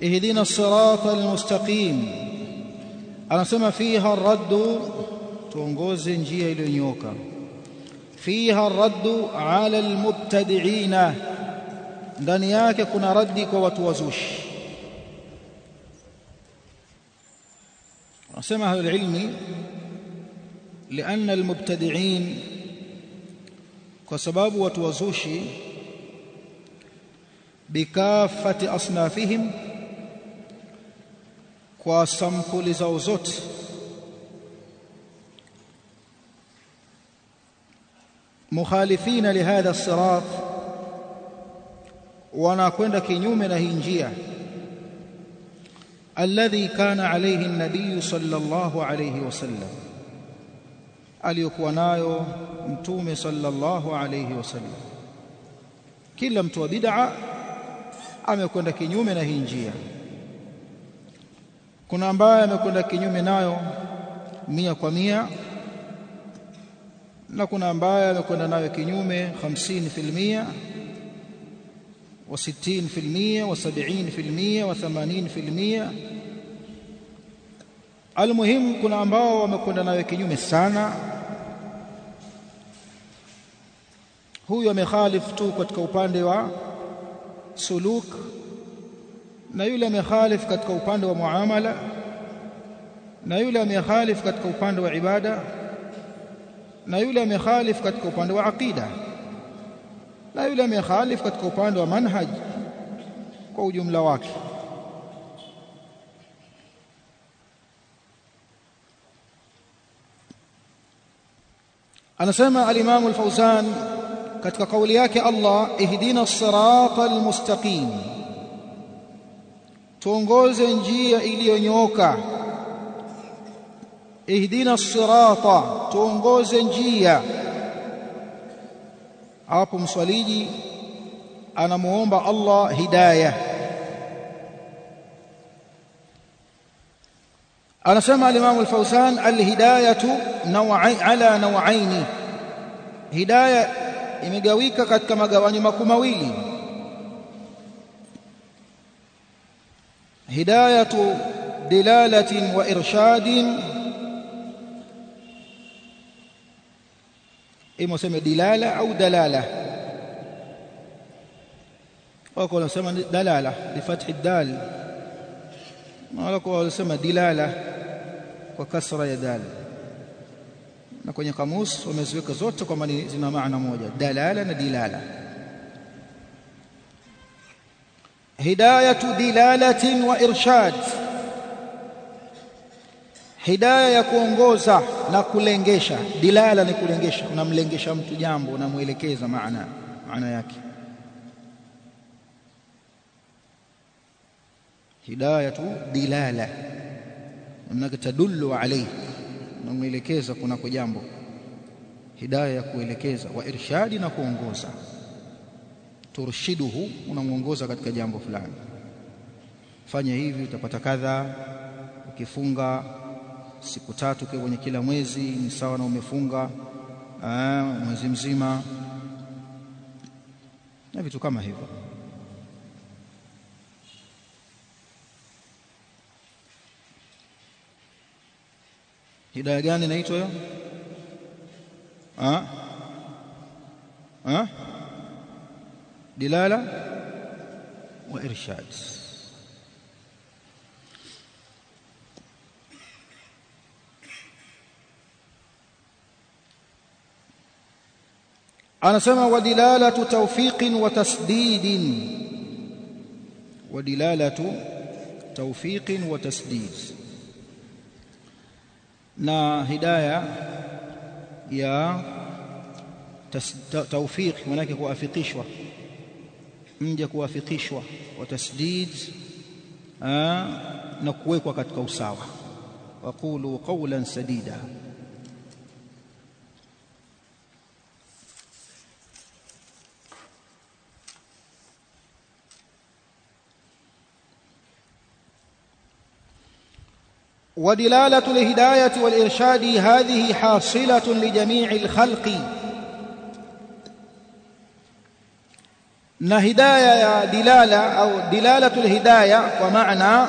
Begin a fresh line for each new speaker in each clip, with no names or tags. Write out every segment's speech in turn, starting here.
ihdina sirata almustaqim anasema fiha raddu tuongoze njia iliyonyooka fiha raddu ala almubtadi'ina ndani yake kuna raddi kwa watu wazushi anasema ahlul ilmi لأن المبتدعين وسباب وتوزوشي بكافة أصنافهم kwa sampuli zao zote مخالفين لهذا الصراط وأنا كنت كنيوم لهنجية الذي كان عليه النبي صلى الله عليه وسلم اليكواناي متوم صلى الله عليه وسلم كلا متوى بدعا ام يكون كنيوم لهنجية kuna ambaye amekwenda kinyume nayo mia kwa mia na kuna ambaye amekwenda nayo kinyume 50% wa 60% wa 70% wa 80% almuhimu kuna ambao wamekwenda nayo kinyume sana. Huyu amekhalifu tu katika upande wa suluk. Na yule amekhalif katika upande wa muamala na yule amekhalif katika upande wa ibada na yule amekhalif katika upande wa aqida na yule amekhalif katika upande wa manhaj kwa ujumla wake anasema al-Imam al-Fawzan katika kauli yake Allah ihdina as-sirata al-mustaqim tuongoze njia iliyonyooka ihdina as-sirata tuongoze njia. Hapo mswaliji anamuomba Allah hidayah anasema al-Imam al-Fawzan al-hidayatu naw'ai ala naw'aini. Hidayah imegawika katika magawanyo makuu mawili hidayatu dilalatin wa irshadin. Ima sema dilala au dalala? Wako wanasema dalala bifathi dal. Wako wanasema dilala kwa kasra ya dal. Na kwenye kamus wameziweka zote kwamba zina maana moja dalala na dilala hidayatu dilalatin wa irshad. Hidaya ya kuongoza na kulengesha. Dilala ni kulengesha. Unamlengesha mtu jambo unamuelekeza maana maana yake. Hidayatu dilala. Unaka tadullu alayhi unamuelekeza kunako jambo. Hidaya ya kuelekeza. Wa irshadi na kuongoza turshiduhu unamuongoza katika jambo fulani. Fanya hivi utapata kadha ukifunga siku tatu kwa kwenye kila mwezi ni sawa na umefunga aa, mwezi mzima na vitu kama hivyo. Hidaya gani inaitwa hiyo? Ah? Ah dilala wa irshad anasema wadilalatu tawfiqin wa tasdidin wadilalatu tawfiqin wa tasdid na hidaya ya tawfiq manake kuafikishwa mje kuafikishwa wa tasdid na kuwekwa katika usawa waqulu qawlan sadida ودلالة الهداية والإرشاد هذه حاصلة لجميع الخلق na hidaya ya dilala au dilalatul hidaya kwa maana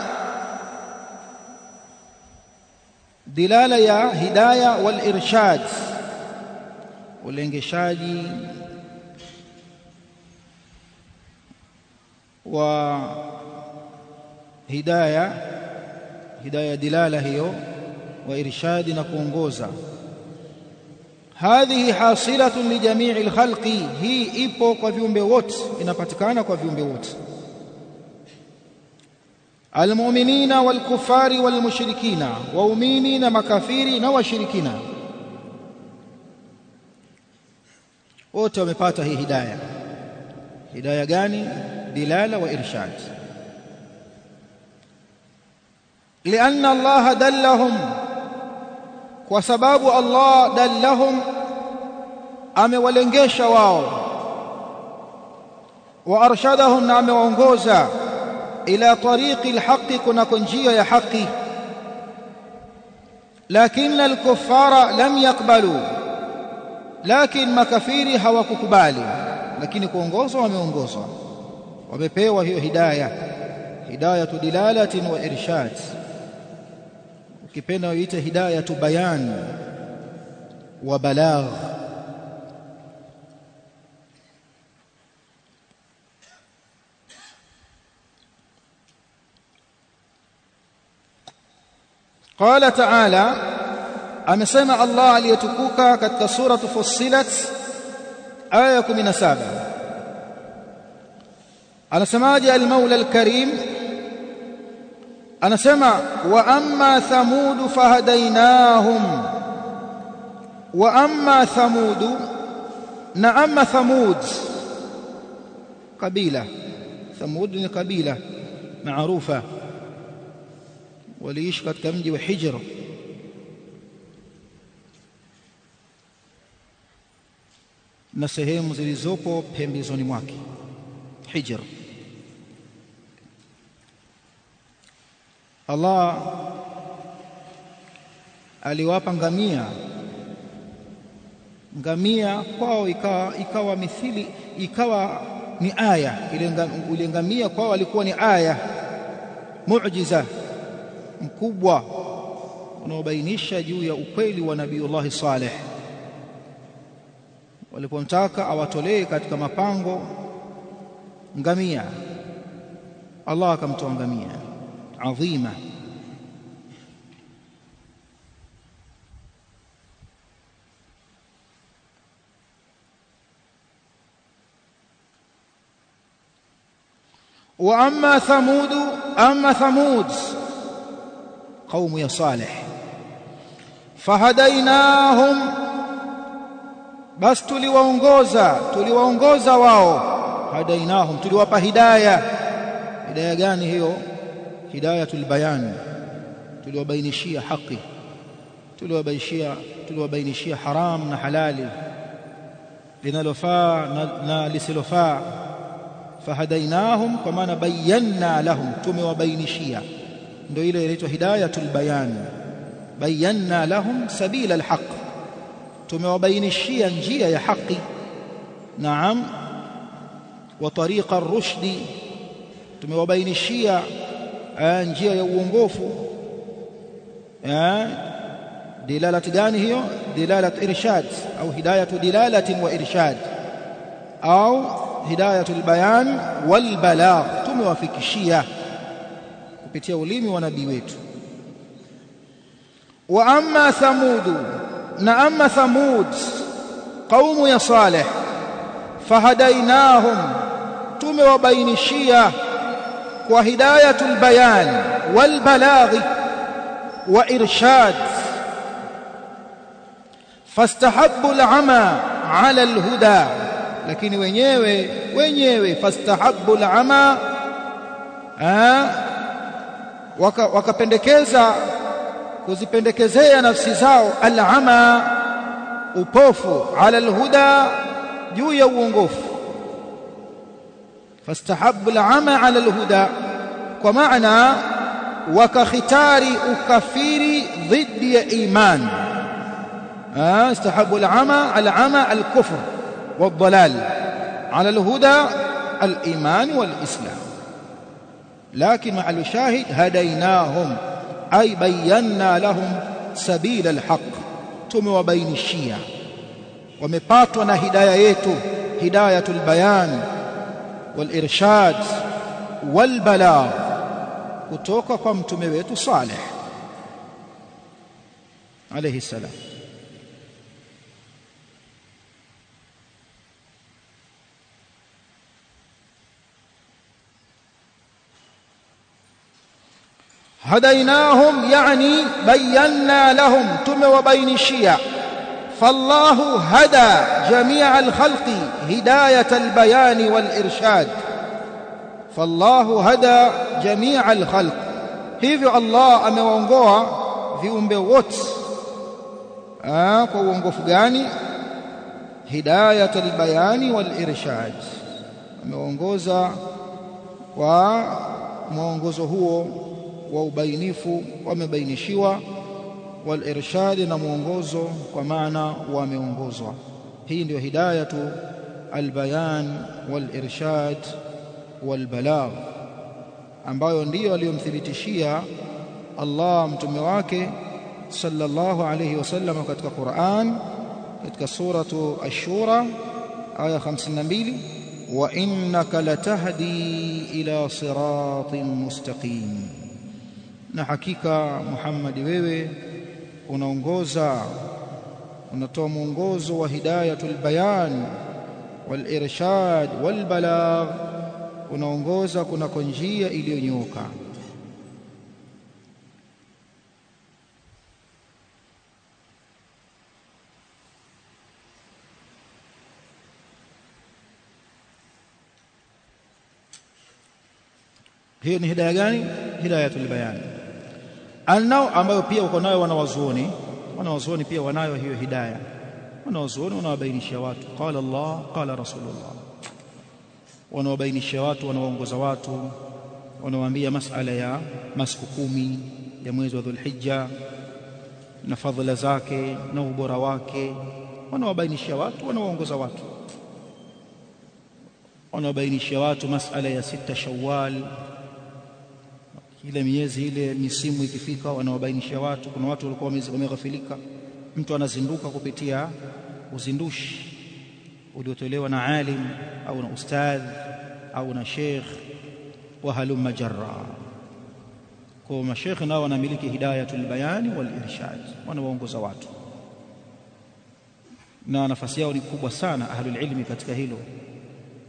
dilala ya hidaya wal irshad ulengeshaji wa hidaya hidaya dilala hiyo wa irshadi na kuongoza hadhihi hasilatun lijamii alkhalqi. Hii ipo kwa viumbe wote inapatikana kwa viumbe wote. Almu'minina walkufari walmushrikina waumini na makafiri na washirikina. Wote wamepata hii hidayah hidayah gani? Dilala wa irshad. Lianna allaha dallahum دلهم وسبب الله دلهم amewalengesha wao وارشدهم na amewaongoza ila tariqi alhaqi kunako njia ya haki lakini alkuffara lam yakbalu lakin makafiri hawakukubali lakini kuongozwa wameongozwa wamepewa hiyo hidayah hidayatu dilalatin wa irshad ukipenda uite هداية بيان وبلاغ قال تعالى امسما الله ليتكوكا كتابه سوره فصلت إيه 17 على سماج المولى الكريم anasema wa amma thamudu fahadainahum wa amma thamudu na amma thamud kabila. Thamud ni kabila maarufa. Waliishi katika mji wa Hijr. Na sehemu zilizopo pembezoni mwake. Hijr Allah aliwapa ngamia. Ngamia kwao ikawa, ikawa mithili ikawa ni aya. Ile ngamia kwao alikuwa ni aya muujiza mkubwa unaobainisha juu ya ukweli wa Nabiiullah Saleh. Walipomtaka awatolee katika mapango ngamia. Allah akamtoa ngamia adhima واما ثمود اما ثمود قوم يا صالح فهديناهم basi tuliwaongoza tuliwaongoza wao hadainahum tuliwapa hidayah hidayah gani hiyo hidayatul bayan tuliwabainishia haki tuliwabainishia tuliwabainishia haram na halali linalofaa na, na lisilofaa fahadainahum kwa maana bayanna lahum tumewabainishia ndio ile inaitwa hidayatul bayan bayanna lahum sabila alhaq tumewabainishia njia ya haki naam wa tariqa ar-rushdi tumewabainishia njia ya uongofu. Dilalati gani hiyo? Dilalat irshad au hidayatu dilalatin wa irshad au hidayatul bayan wal balagh. Tumewafikishia kupitia ulimi wa nabii wetu. Wa amma thamudu na amma thamud qaumu ya salih fahadainahum tumewabainishia wal balagh wa irshad. Fastahabbu al'ama 'ala al-huda. Lakini wenyewe wenyewe fastahabbu al'ama wakapendekeza kuzipendekezea nafsi zao al'ama upofu ala alhuda juu ya uongofu فاستحب العمى على الهدى. ومعنى وكختار الكفير ضد إيمان. استحب العمى على عمى الكفر والضلال. على الهدى الإيمان والإسلام. لكن مع الشاهد هديناهم أي بينا لهم سبيل الحق. tumewabainishia وبين na hidaya هدايته هداية البيان. والirshad walbalagh kutoka kwa mtume wetu Saleh alayhi salam hadainahum yani bayanna lahum tumewabainishia فالله هدى جميع الخلق هداية البيان والإرشاد. فالله هدى جميع الخلق. هذا الله أمونغوها في أمبي ووت أمونغو فغاني هداية البيان والإرشاد أمونغوزا ومونغوزا هو وأبينيفو بين شوى walirshad na mwongozo kwa maana wameongozwa. Hii ndio hidayatu albayan walirshad walbalagh ambayo ndiyo aliyomthibitishia Allah mtume wake sallallahu alayhi wasallam katika Qur'an katika suratu ash-shura aya 52 wa innaka latahdi ila siratin mustaqim. Na hakika Muhammad wewe unaongoza unatoa mwongozo wa hidayatul bayan wal irshad wal balagh unaongoza kunako njia iliyonyoka hiyo ni hidaya gani? Hidayatul bayan anao ambayo pia uko nayo wanawazuoni wanawazuoni pia wanayo hiyo hidayah wanawazuoni wanawabainishia watu. Qala Allah qala rasulullah. Wanawabainishia watu wanawaongoza watu wanawaambia masala ya masiku kumi ya mwezi wa Dhulhijja na fadhila zake na ubora wake. Wanawabainishia watu wanawaongoza watu. Wanawabainishia watu masala ya sita Shawwal ile miezi ile misimu ikifika wanawabainisha watu. Kuna watu walikuwa wameghafilika. Mtu anazinduka kupitia uzindushi uliotolewa na alim au na ustadh au na sheikh wa halumma jarra kwa mashekhe nao wanamiliki hidayatul bayani wal irshad. Wanawaongoza watu. Na nafasi yao ni kubwa sana ahlul ilmi katika hilo.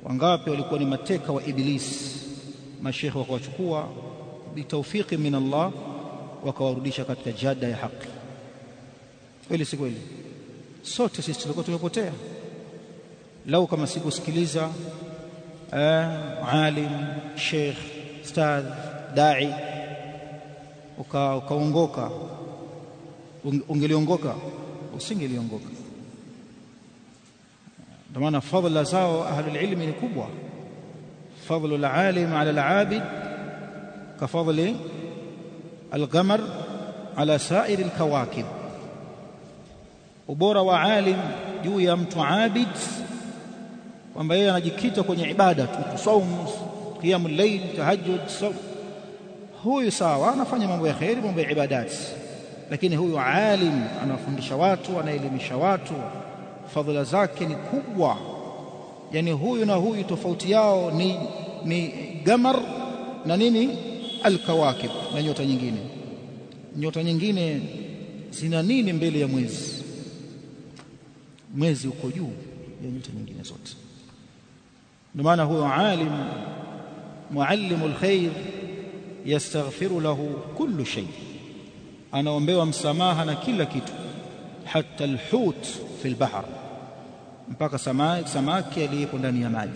Wangapi walikuwa ni mateka wa iblis? Mashekhe wakawachukua bitawfiki min Allah wakawarudisha katika jada ya haki. Kweli si kweli? Sote sisi tulikuwa tumepotea lau kama sikusikiliza eh, alim sheikh ustadh dai ukaongoka uka ungeliongoka usingeliongoka. Ndio maana fadhila zao ahlul ilmi ni kubwa. Fadhlu alalim ala alabid kafadhli القمر ala sairi الكواكب. ubora wa alim juu ya mtu abid kwamba yeye anajikita kwenye ibada tu saum qiyamul layl tahajjud saum huyu sawa anafanya mambo ya khairi mambo ya ibadati lakini huyu alim anafundisha watu anaelimisha watu fadhila zake ni kubwa. Yani huyu na huyu tofauti yao ni ni gamar na nini alkawakib na nyota nyingine. Nyota nyingine zina nini mbele ya mwezi? Mwezi uko juu ya nyota nyingine zote. Ndio maana huyo alim muallimu alkhair yastaghfiru lahu kullu shay. Anaombewa msamaha na kila kitu hata alhut fi albahr mpaka samaki aliyepo ndani ya maji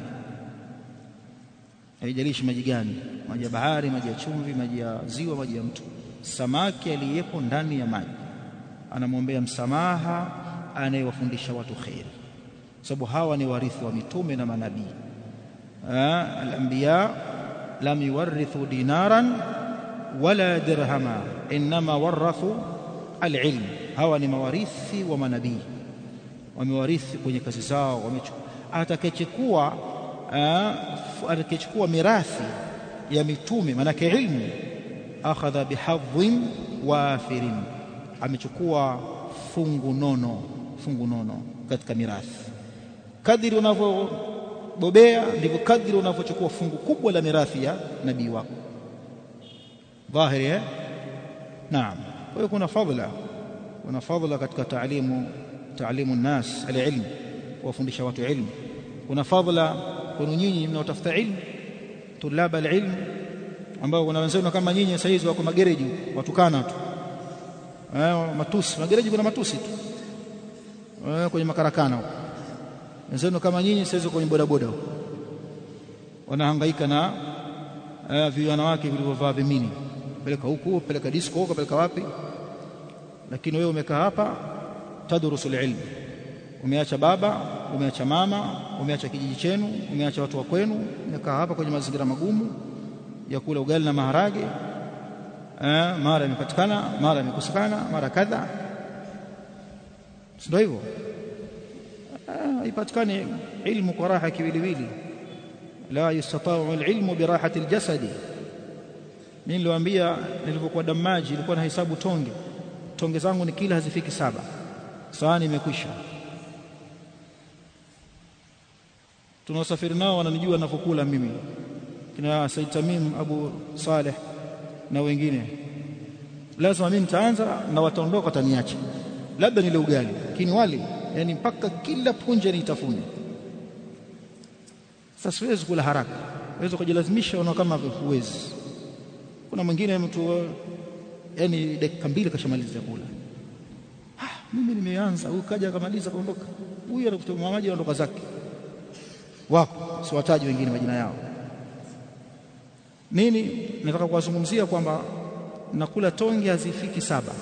haijalishi maji gani maji ya bahari maji ya chumvi maji ya ziwa maji ya mtu samaki aliyepo ndani ya maji anamwombea msamaha anayewafundisha watu khair sababu hawa ni warithi wa mitume na manabii. Al-anbiya lam yuwarithu dinaran wala dirhama inma warathu al-ilm. Hawa ni mawarithi wa manabii. Wamewarithi kwenye kazi zao Wamechukua. Atakayechukua akichukua mirathi ya mitume manake ilmu. Akhadha bihadhin wafirin. Amechukua fungu nono fungu nono katika mirathi. Kadiri unavyobobea ndivyo kadiri unavyochukua fungu kubwa la mirathi ya nabii wako. Dhahiri eh? Naam. Kwa hiyo kuna fadhila. Kuna fadhila katika taalimu taalimu nnas alilm kuwafundisha watu ilmu. Kuna fadhila kwenu nyinyi mnaotafuta ilmu tulaba alilm ambao kuna wenzenu kama nyinyi sasa hizo wako magereji watukana tu. Eh matusi magereji kuna matusi tu. Eh kwenye makarakana huko. Wenzenu kama nyinyi sasa hizo kwenye bodaboda huko. Wanahangaika na eh, vile wake vilivyovaa vimini. Peleka huku peleka disco huko peleka wapi. Lakini wewe umekaa hapa tadrusul ilmu umeacha baba umeacha mama umeacha kijiji chenu umeacha watu wa kwenu umekaa hapa kwenye mazingira magumu ya kula ugali na maharage eh, mara imepatikana mara imekosekana mara kadha. Ndio hivyo? Ipatikane ilmu kwa raha kiwiliwili. La yustatau alilmu birahati aljasadi. Mimi niliwaambia nilipokuwa damaji nilikuwa na hesabu tonge. Tonge zangu ni kila hazifiki saba. Sahani imekwisha tunaosafiri nao wananijua ninapokula mimi. Kina Said Tamim Abu Saleh na wengine. Lazima mimi nitaanza na wataondoka taniache labda nile ugali lakini wali yani mpaka kila punje nitafune. Sasa siwezi kula haraka. Uweze kujilazimisha ona kama huwezi. Kuna mwingine mtu yani dakika mbili kashamaliza kula. Ah mimi nimeanza. Huyu kaja akamaliza kaondoka huyu anakutoa maji aondoka zake wako siwataji wengine majina yao. Nini nataka kuwazungumzia kwamba nakula tonge hazifiki saba.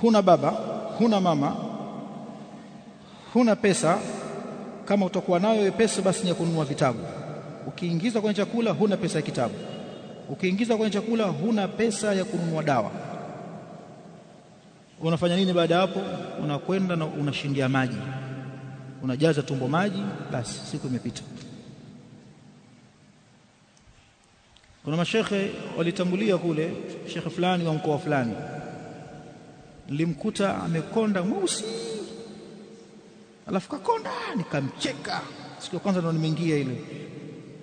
Huna baba huna mama huna pesa. Kama utakuwa nayo pesa basi ni ya kununua vitabu. Ukiingiza kwenye chakula huna pesa ya kitabu. Ukiingiza kwenye chakula huna pesa ya kununua dawa. Unafanya nini baada ya hapo? Unakwenda na unashindia maji unajaza tumbo maji basi siku imepita. Kuna mashekhe walitangulia kule shekhe fulani wa mkoa fulani. Nilimkuta amekonda mweusi alafu kakonda nikamcheka. Siku ya kwanza ndo nimeingia ile.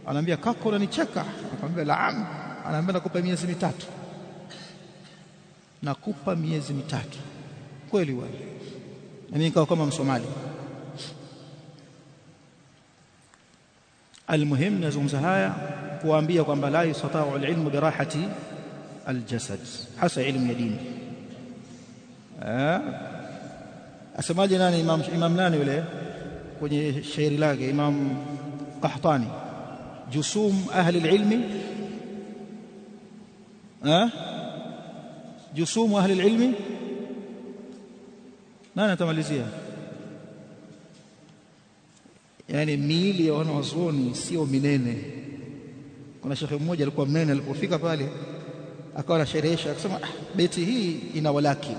Anaambia kako unanicheka? Akamwambia laam. Anaambia nakupa miezi mitatu. Nakupa miezi mitatu. Kweli wewe. Na mimi nikawa kama msomali almuhim nazungumza haya kuambia kwamba la yusatau alilmu birahati aljasad hasa ilmu ya dini asemaje nani imam imam nani yule kwenye shairi lake imam qahtani jusum ahli alilmi eh jusum ahli alilmi nani atamalizia yani miili ya wanawazuoni sio minene. Kuna shekhe mmoja alikuwa mnene alipofika pale akawa anasherehesha akasema ah, beti hii ina walaki.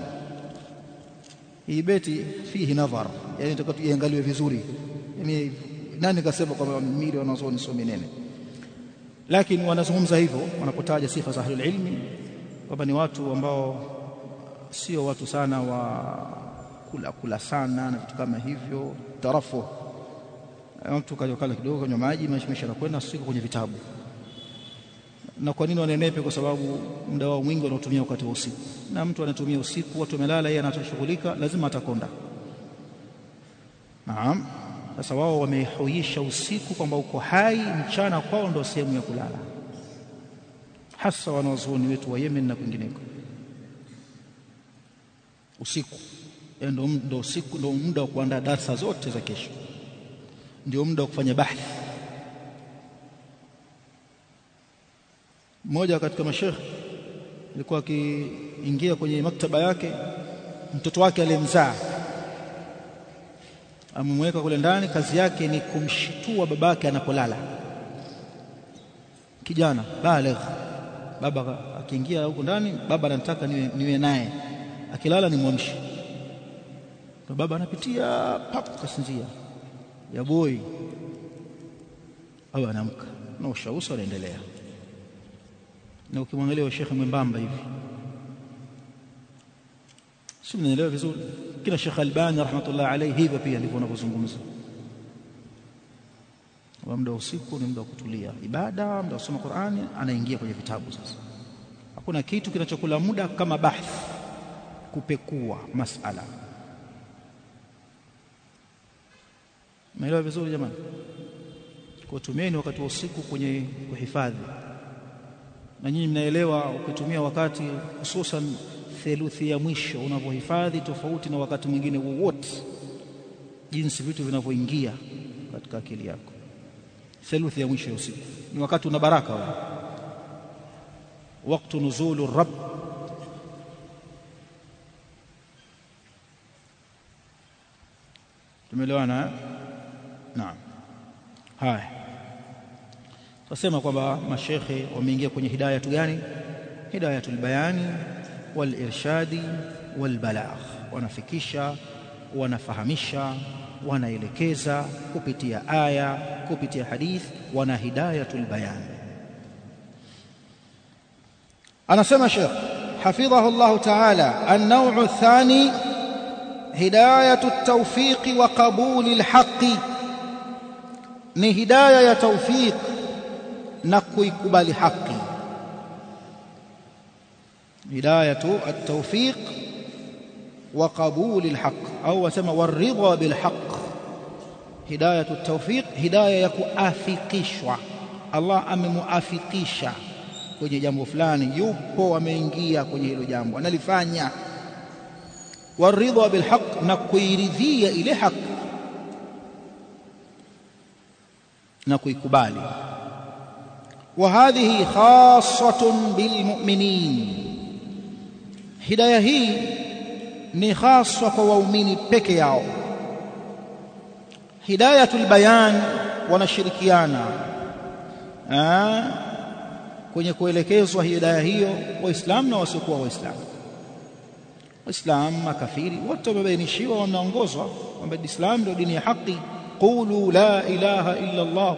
Hii beti fihi nadhar. Yani itakuwa iangaliwe vizuri. Yani nani kasema kwamba miili wanazoni sio minene? Lakini wanazungumza hivyo wanapotaja sifa za ahlul ilmi kwamba ni watu ambao sio watu sana wa kula kula sana na vitu kama hivyo tarafu mtu kala kidogo kanywa maji maisha yanakwenda siku kwenye vitabu. Na kwa nini wanenepe? Kwa sababu muda wao mwingi wanaotumia wakati wa usiku. Na mtu anatumia usiku watu wamelala yeye anatoshughulika lazima atakonda. Naam. Sasa wao wamehuisha usiku kwamba uko hai mchana kwao ndio sehemu ya kulala. Hasa wanawazuoni wetu wa Yemen na kwingineko. Usiku. Ndio ndio usiku ndio muda wa kuandaa darasa zote za kesho ndio muda wa kufanya bahthi. Mmoja katika mashekhe alikuwa akiingia kwenye maktaba yake mtoto wake aliyemzaa amemweka kule ndani kazi yake ni kumshitua babake anapolala. Kijana baligh. Baba akiingia huko ndani baba anataka niwe, niwe naye. Akilala ni mwamshi. Baba anapitia pap kasinzia ya boy. Au anaamka na ushauso anaendelea na ukimwangalia shekhe mwembamba hivi. Si mnaelewa vizuri? Kila Sheikh Albani rahmatullah alayhi hivyo pia ndivyo anavyozungumza muda wa usiku ni muda wa kutulia. Ibada muda wa kusoma Qur'ani anaingia kwenye vitabu sasa. Hakuna kitu kinachokula muda kama bahth kupekua masala Maelewa vizuri jamani? Kwa tumieni wakati wa usiku kwenye kuhifadhi. Na nyinyi mnaelewa ukitumia wakati hususan theluthi ya mwisho unavyohifadhi tofauti na wakati mwingine wowote jinsi vitu vinavyoingia katika akili yako. Theluthi ya mwisho ya usiku. Ni wakati una baraka wewe. Waktu nuzulu rabb. Tumeelewana naam haya tunasema kwamba mashekhe wameingia kwenye hidayatu gani hidayatul bayani wal irshadi wal balagh wanafikisha wanafahamisha wanaelekeza kupitia aya kupitia hadith wana hidayatul bayan anasema Sheikh حفظه الله تعالى النوع الثاني هداية التوفيق وقبول الحق ni hidayah ya tawfiq na kuikubali haki hidayatu at-tawfiq wa qabul al-haq au wasema waridha bil haq hidayatu at-tawfiq hidayah ya kuafikishwa Allah amemuafikisha kwenye jambo fulani yupo ameingia kwenye hilo jambo analifanya waridha bil haq na kuiridhia ile haki na kuikubali. Wa hadhihi khassatun bilmu'minin. Hidayah hii ni khaswa kwa waumini peke yao. Hidayatul bayan wanashirikiana kwenye kuelekezwa hidayah hiyo waislamu na wasiokuwa waislamu waislamu makafiri wote wamebainishiwa wanaongozwa kwamba Uislamu ndio dini ya haki قولوا لا إله إلا الله.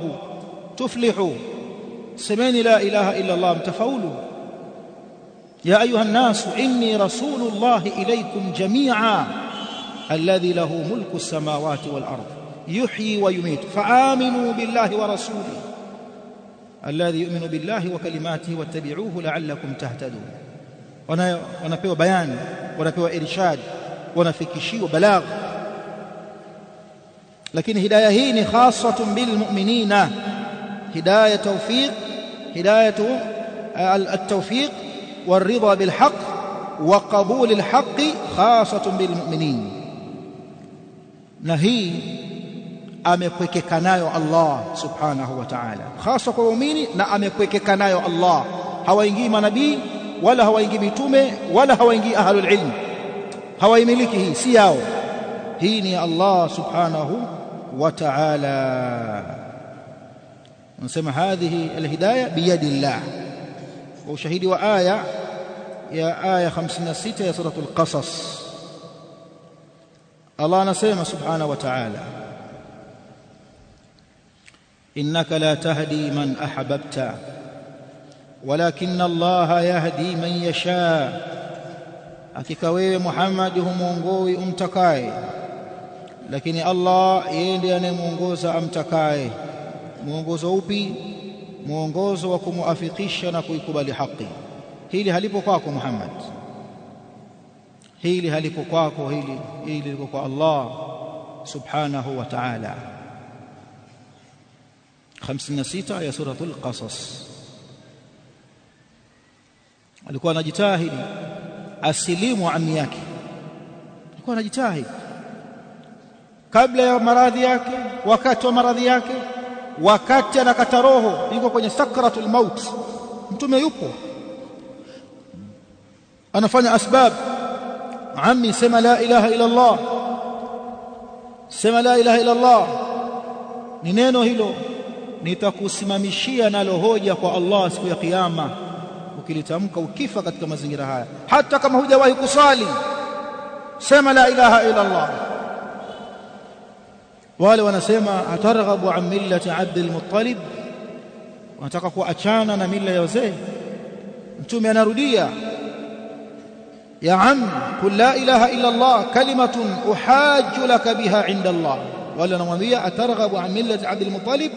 تفلحوا. سمين لا إله إلا الله. متفولوا يا أيها الناس إني رسول الله إليكم جميعا الذي له ملك السماوات والأرض. يحيي ويميت. فآمنوا بالله ورسوله الذي يؤمن بالله وكلماته واتبعوه لعلكم تهتدون. wanapewa bayani wanapewa irshad wanafikishiwa balagh lakini hidayah hii ni khasatun bil mu'minina hidayah tawfiq hidayah at-tawfiq والرضا بالحق وقبول الحق خاصة بالمؤمنين نهي amekwekeka nayo Allah subhanahu wa ta'ala hasa kwa waumini na amekwekeka nayo Allah hawaingii manabii wala hawaingii mitume wala hawaingii ahlul ilm hawaimiliki hii si yao hii ni Allah subhanahu وتعالى. نسمى هذه الهداية بيد الله. وشهيد وآية يا آية خمسين ستة يا سورة القصص. الله نسمى سبحانه وتعالى. إنك لا تهدي من أحببت ولكن الله يهدي من يشاء. أكيك محمد هم ونقوي أمتكاي. Lakini Allah yeye ndiye anayemuongoza amtakaye muongozo upi muongozo wa kumuafikisha na kuikubali haki hili halipo kwako Muhammad hili halipo kwako hili hili liko kwa Allah subhanahu wa ta'ala 56 ya suratul qasas alikuwa anajitahidi asilimu ami yake alikuwa anajitahidi kabla ya maradhi yake wakati wa maradhi yake wakati anakata roho yuko kwenye sakratul maut. Mtume yupo anafanya asbab. Ammi sema la ilaha illa Allah sema la ilaha illa Allah ni neno hilo nitakusimamishia nalo hoja kwa Allah siku ya kiyama ukilitamka ukifa katika mazingira haya. Hata kama hujawahi kusali sema la ilaha illa Allah wale wanasema atarghabu an millati Abdul Muttalib wanataka kuachana na mila ya wazee mtume anarudia ya am kul la ilaha illa Allah kalimatun uhajju laka biha inda Allah wale wanamwambia atarghabu an millati Abdul Muttalib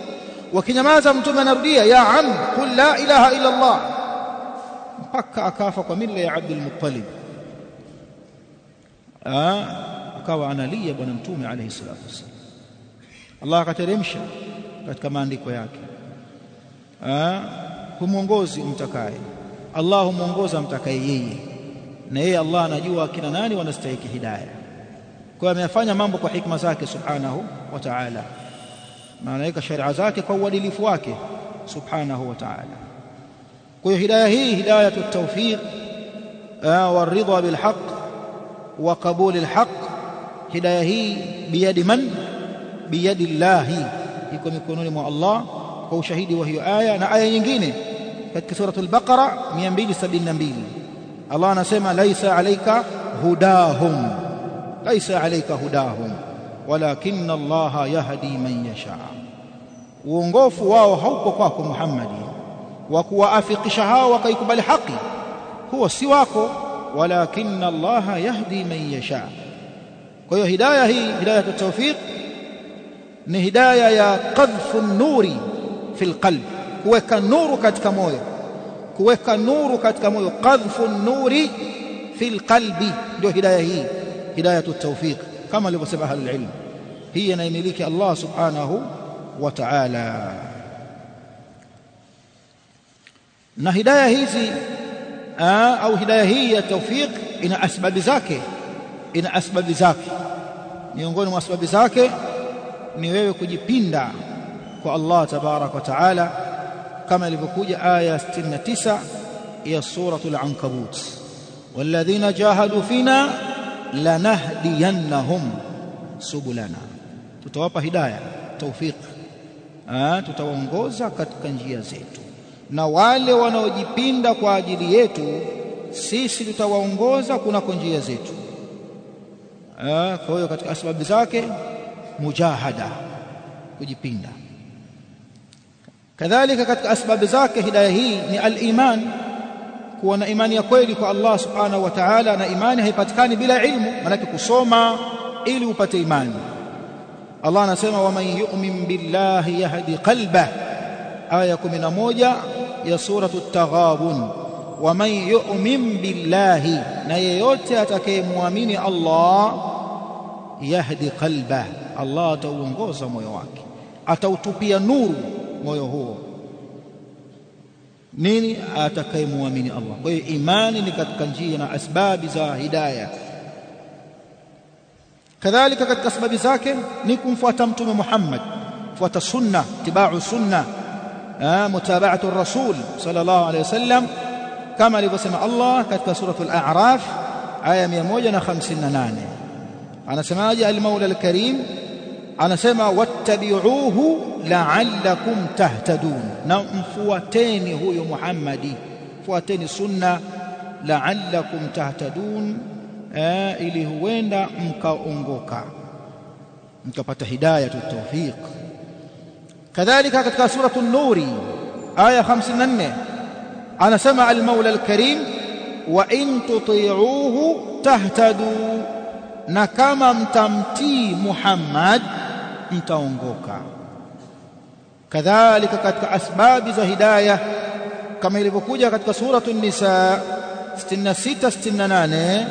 wakinyamaza mtume anarudia ya am kul la ilaha illa Allah mpaka akafa kwa mila ya Abdul Muttalib akawa analia bwana mtume alayhi salatu wasallam Allah akateremsha katika maandiko yake. Humwongozi umtakaye Allah humwongoza mtakaye yeye. Na yeye Allah anajua kina nani wanastahili hidayah kwa hiyo ameyafanya mambo kwa hikma zake subhanahu wa ta'ala. Na anaweka sharia zake kwa uadilifu wake subhanahu wa ta'ala. Kwa hiyo hidayah hii hidayatu tawfiq wa ridha bil haqq wa qabul al haqq hidayah hii biyadi man biyadi llahi iko mikononi mwa Allah kwa ushahidi wa hiyo aya na aya nyingine katika suratul baqara 272 Allah anasema laisa alayka hudahum laisa alayka hudahum walakin Allah yahdi man yasha. Uongofu wao hauko kwako Muhammadi wa kuwaafikisha hao wakaikubali haki. Huo si wako. Walakin Allah yahdi man yasha. Kwa hiyo hidayah hii hidayah at-tawfiq ni hidayah ya qadhfu nuri fil qalb kuweka nuru katika moyo kuweka nuru katika moyo qadhfu nuri fil qalbi ndio hidayah hii hidayatu tawfiq kama alivyosema ahlul ilm hii inaimiliki Allah subhanahu wa ta'ala na hidayah hizi au hidayah hii ya tawfiq ina asbabi zake ina asbabi zake miongoni mwa sababu zake ni wewe kujipinda kwa Allah tabarak wa taala kama ilivyokuja aya 69 ya suratul ankabut. Walladhina jahadu fina lanahdiyannahum subulana. Tutawapa hidayah tawfiq. Tutawaongoza katika njia zetu. Na wale wanaojipinda kwa ajili yetu sisi tutawaongoza kunako njia zetu. Kwa hiyo katika sababu zake mujahada kujipinda. Kadhalika katika asbabu zake hidayah hii ni al-iman kuwa na imani ya kweli kwa Allah subhanahu wa ta'ala na imani haipatikani bila ilmu maana kusoma ili upate imani. Allah anasema waman yu'min billahi yahdi qalbah aya 11 ya suratu at-taghabun waman yu'min billahi na yeyote atakayemwamini Allah yahdi qalbah Allah atauongoza moyo wake atautupia nuru moyo huo nini atakayemwamini Allah kwa hiyo imani ni katika njia na asbabi za hidayah kadhalika katika sababu zake ni kumfuata mtume Muhammad fuata sunna tibau sunna mutaba'atu rasul sallallahu alayhi wasallam kama alivyosema Allah katika suratul a'raf aya 158 anasemaje al-maula al-karim anasema wattabi'uhu la'allakum tahtadun na mfuateni huyo Muhammadi fuateni sunna la'allakum tahtadun ili huenda mkaongoka mkapata hidayah tawfiq kadhalika katika suratul nuri aya 54 anasema al-maula al-karim wa in tuti'uhu tahtadu na kama mtamtii Muhammad mtaongoka kadhalika katika asbabi za hidayah kama ilivyokuja katika suratul nisa 66 68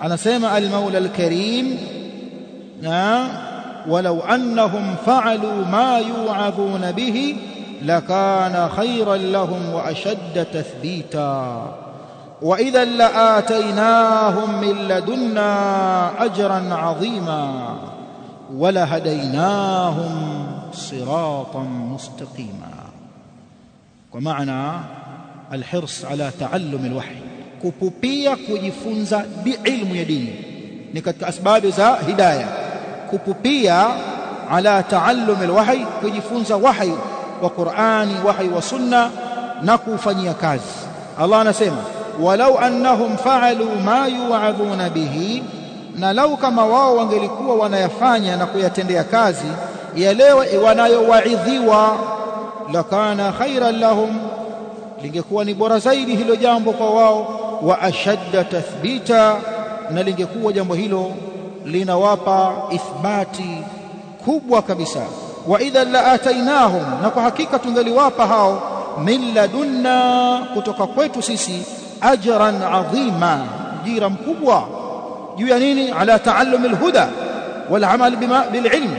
anasema al-maula al-karim na walau annahum fa'alu ma yu'adhuna bihi lakana khayran lahum wa ashadda tathbita وإذا لآتيناهم من لدنا أجرا عظيما ولهديناهم صراطا مستقيما ومعنى الحرص على تعلم الوحي kupupia kujifunza biilmu ya dini ni katika asbabu za hidayah kupupia ala taallum alwahy kujifunza wahy wa Qur'ani wahy wa sunna na kufanyia kazi Allah anasema walau annahum fa'alu ma yu'adhuna bihi na lau kama wao wangelikuwa wanayafanya na kuyatendea kazi yale wanayowaidhiwa lakana khairan lahum lingekuwa ni bora zaidi hilo jambo kwa wao wa ashadda tathbita na lingekuwa jambo hilo linawapa ithbati kubwa kabisa. Wa idha la atainahum na kwa hakika tungeliwapa hao min ladunna kutoka kwetu sisi ajran adhima ujira mkubwa juu ya nini ala taallum alhuda wal amal bima bililm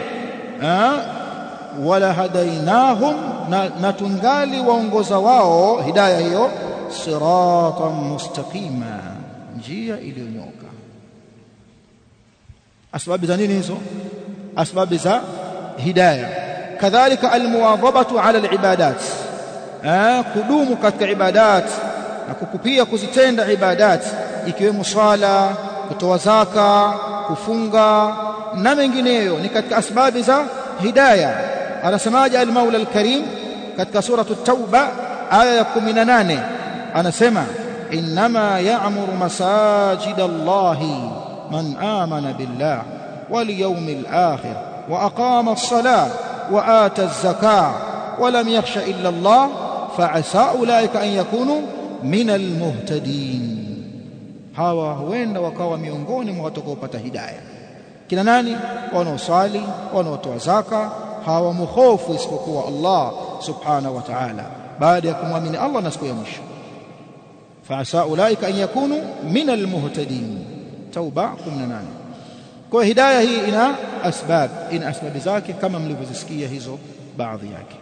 wala hadainahum na, na tungali waongoza wao hidayah hiyo siratan mustaqima njia iliyonyoka asbabu za nini hizo asbabu za hidayah kadhalika almuwadhabatu ala alibadat kudumu katika ibadat na kukupia kuzitenda ibadat ikiwemo swala kutoa zaka kufunga na mengineyo. Ni katika asbabi za hidayah anasemaje al-Maula al-Karim? Katika sura at-Tauba aya ya 18 anasema innama ya'muru masajid Allah man amana billah wal yawmil akhir wa aqama as-salah wa ata az-zakah wa lam yakhsha illa Allah fa'asa ulaika an yakunu min al-muhtadin hawa huenda wakawa miongoni mwa watakaopata hidayah kina nani? Wanaosali wanaotoa zaka hawamhofu isipokuwa Allah subhanahu wa ta'ala. Baada ya kumwamini Allah na siku ya mwisho. Faasa ulaika an yakunu min almuhtadin tauba 18 kwa hidayah hii ina asbab ina asbabi zake kama mlivyozisikia hizo baadhi yake.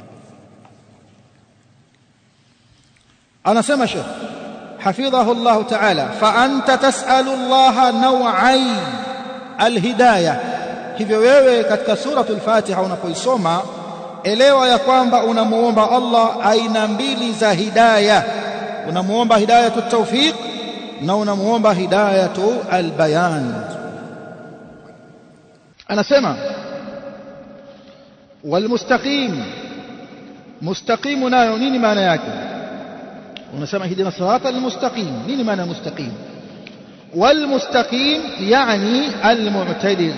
Anasema Sheikh حفظه الله تعالى فأنت تسأل الله نوعي الهداية hivyo wewe katika suratul Fatiha unapoisoma elewa ya kwamba unamuomba Allah aina mbili za hidayah unamuomba hidayatu tawfiq na unamuomba hidayatu albayan anasema walmustaqim mustaqim nayo nini maana yake ونسمع هدنا الصراط المستقيم. من معنى مستقيم؟ والمستقيم يعني المعتدل.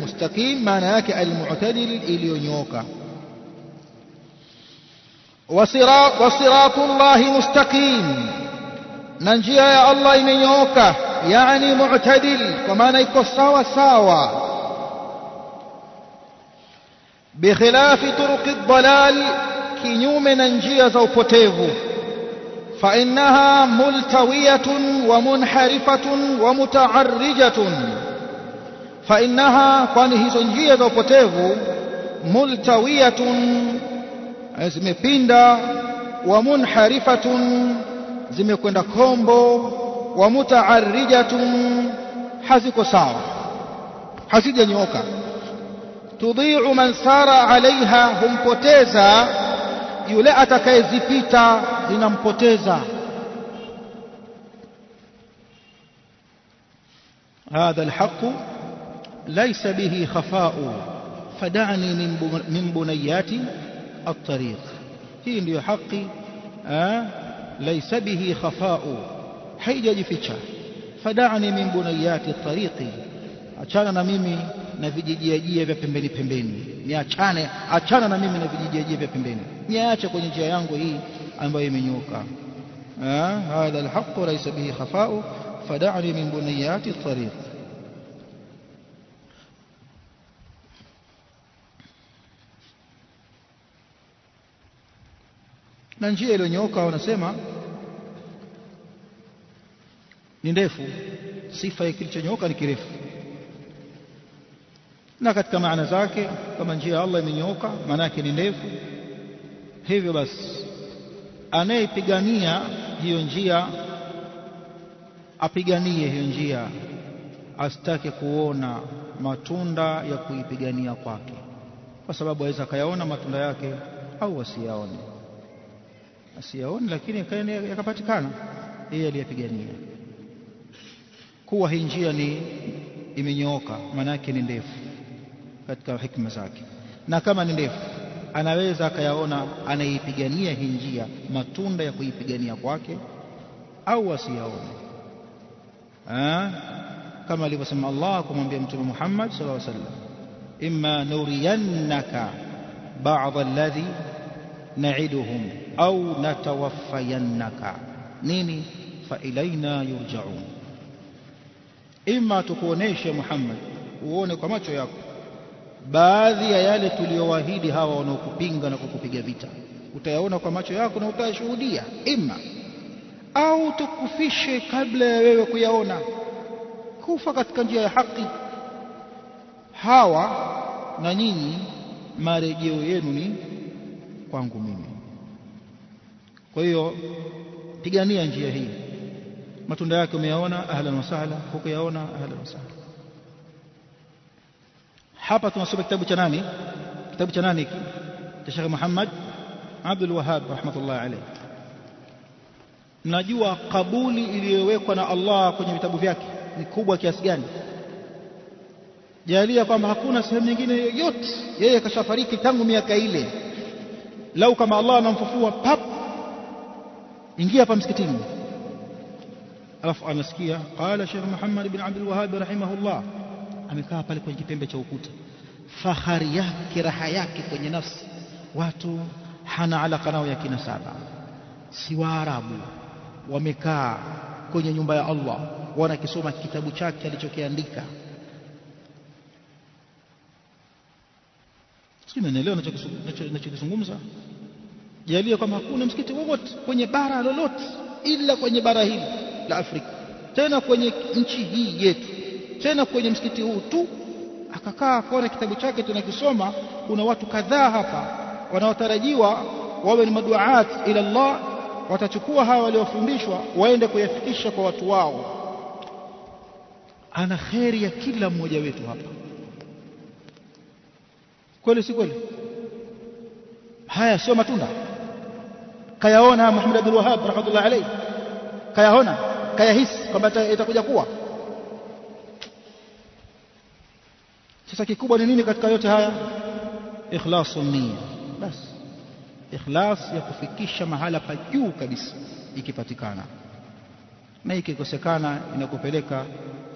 مستقيم معناك المعتدل اليونيوكا وصراط, وصراط الله مستقيم. ننجيها يا الله يونيوكا يعني معتدل. وما نيكو سوا سوا بخلاف طرق الضلال كنيوم ننجيها زو بوتيفو munharifatun wa muta'arrijatun fa innaha kwani hizo njia za upotevu multawiyatun zimepinda wa munharifatun zimekwenda kombo wa muta'arrijatun haziko sawa hazijanyooka. tudhi'u man sara alaiha humpoteza yule atakayezipita zinampoteza هذا الحق ليس به خفاء فدعني من بنيات الطريق هي ndio haki ليس به خفاء حيجي فيتش فدعني من بنيات الطريق اعطانا أنا ميمي نا فيجيجيجيه في pembeni pembeni. Ni اعطانا اعطانا أنا ميمي نا فيجيجيجيه في pembeni. Niache kwenye njia yangu hii ambayo imenyoka hadha alhaq laysa bihi khafa'u fadani min bunayati tariq na njia iliyonyooka wanasema ni ndefu sifa ya kilichonyooka ni kirefu na katika maana zake kama njia ya Allah imenyooka maana yake ni ndefu hivyo basi anayepigania hiyo njia apiganie hiyo njia. Asitake kuona matunda ya kuipigania kwake kwa sababu aweza akayaona matunda yake au asiyaone. Asiyaone lakini yakapatikana yeye aliyepigania. Kuwa hii njia ni imenyooka maana yake ni ndefu katika hikma zake. Na kama ni ndefu anaweza akayaona anayeipigania hii njia matunda ya kuipigania kwake au asiyaone kama alivyosema Allah kumwambia mtume Muhammad sallallahu alaihi wasallam imma nuriyannaka ba'd alladhi na'iduhum au natawaffayannaka nini fa ilaina yurja'un imma tukuoneshe Muhammad uone kwa macho yako baadhi ya yale tuliyowaahidi hawa wanaokupinga na kukupiga vita. Utayaona kwa macho yako na utayashuhudia. Imma au tukufishe kabla ya wewe kuyaona. Kufa katika njia ya haki. Hawa na nyinyi marejeo yenu ni kwangu mimi. Kwa hiyo pigania njia hii. Matunda yake umeyaona ahlan wasahla. hukuyaona ahlan wa sahla hapa tunasoma kitabu cha nani? Kitabu cha nani? Hiki cha Sheikh Muhammad Abdul Wahhab rahmatullah alayh mnajua kabuli iliyowekwa na Allah kwenye vitabu vyake ni kubwa kiasi gani? Jalia kwamba hakuna sehemu nyingine yoyote yeye kashafariki tangu miaka ile. Lau kama Allah anamfufua pap ingia hapa msikitini. Alafu anasikia qala Sheikh Muhammad bin Abdul Wahhab rahimahullah amekaa pale kwenye kipembe cha ukuta. Fahari yake raha yake kwenye nafsi. Watu hana alaka nao ya kinasaba si waarabu wamekaa kwenye nyumba ya Allah wanakisoma kitabu chake alichokiandika. Sijui naelewa nachokizungumza. jalia kwamba hakuna msikiti wowote kwenye bara lolote ila kwenye bara hili la Afrika tena kwenye nchi hii yetu tena kwenye msikiti huu tu. Akakaa akaona kitabu chake tunakisoma kuna watu kadhaa hapa wanaotarajiwa wawe ni maduaat ila Allah watachukua hawa waliofundishwa waende kuyafikisha kwa watu wao. Ana kheri ya kila mmoja wetu hapa. Kweli si kweli? Haya sio matunda. Kayaona Muhammad Abdul Wahhab rahmatullah alayhi. Kayaona kayahisi kwamba itakuja kuwa sasa kikubwa ni nini katika yote haya ikhlasu nia basi ikhlas ya kufikisha mahala pa juu kabisa ikipatikana na ikikosekana inakupeleka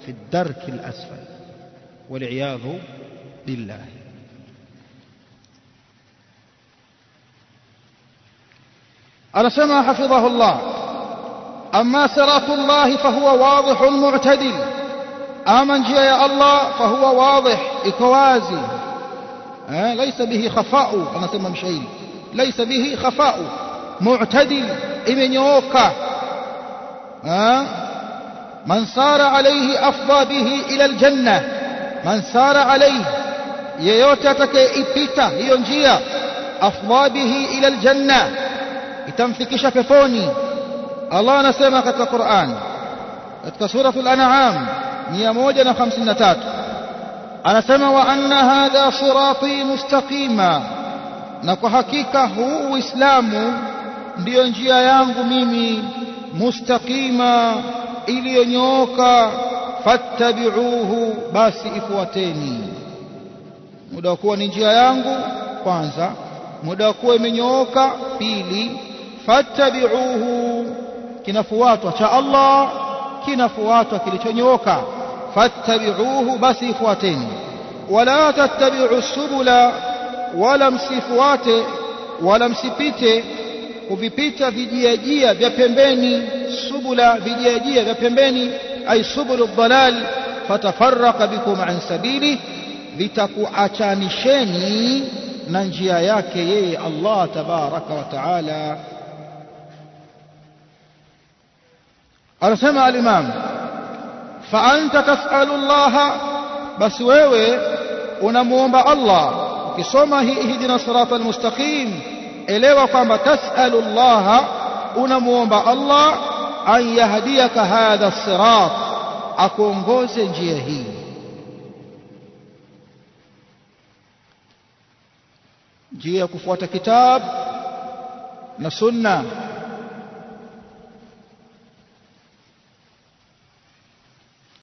fi darki al-asfal wal'iyadhu billah anasema hafidhahu Allah amma siratu Allah fahuwa wadih mu'tadil آمن جي يا الله فهو واضح إكوازي. ليس به خفاء أنا سمى مشي ليس به خفاء معتدل إمن ها من صار عليه أفضى به إلى الجنة. من صار عليه يوتتك إبتا ينجي أفضى به إلى الجنة. يتمثك شففوني الله نسمى في القرآن. في سورة الأنعام. 153 anasema wa anna hadha sirati mustaqima na kwa hakika huu uislamu ndiyo njia yangu mimi mustaqima iliyonyooka fattabi'uhu basi ifuateni. Muda wa kuwa ni njia yangu kwanza. Muda wa kuwa imenyooka pili. Fattabi'uhu kinafuatwa cha Allah kinafuatwa kilichonyooka فاتبعوه بسيفواتين ولا تتبعوا السبل ولم سيفوات ولم سيبيت وبيبيت فيديجيا في بيمبني سبل فيديجيا في بيمبني أي سبل الضلال فتفرق بكم عن سبيله لتكو أتانشيني ننجياياك يي الله تبارك وتعالى. أرسم الإمام. فأنت تسأل الله بس ووي ونموم الله كسوما هي اهدنا الصراط المستقيم إليه وقام تسأل الله ونموم الله أن يهديك هذا الصراط أكون غوز جيهي جيه كفوة كتاب نسنة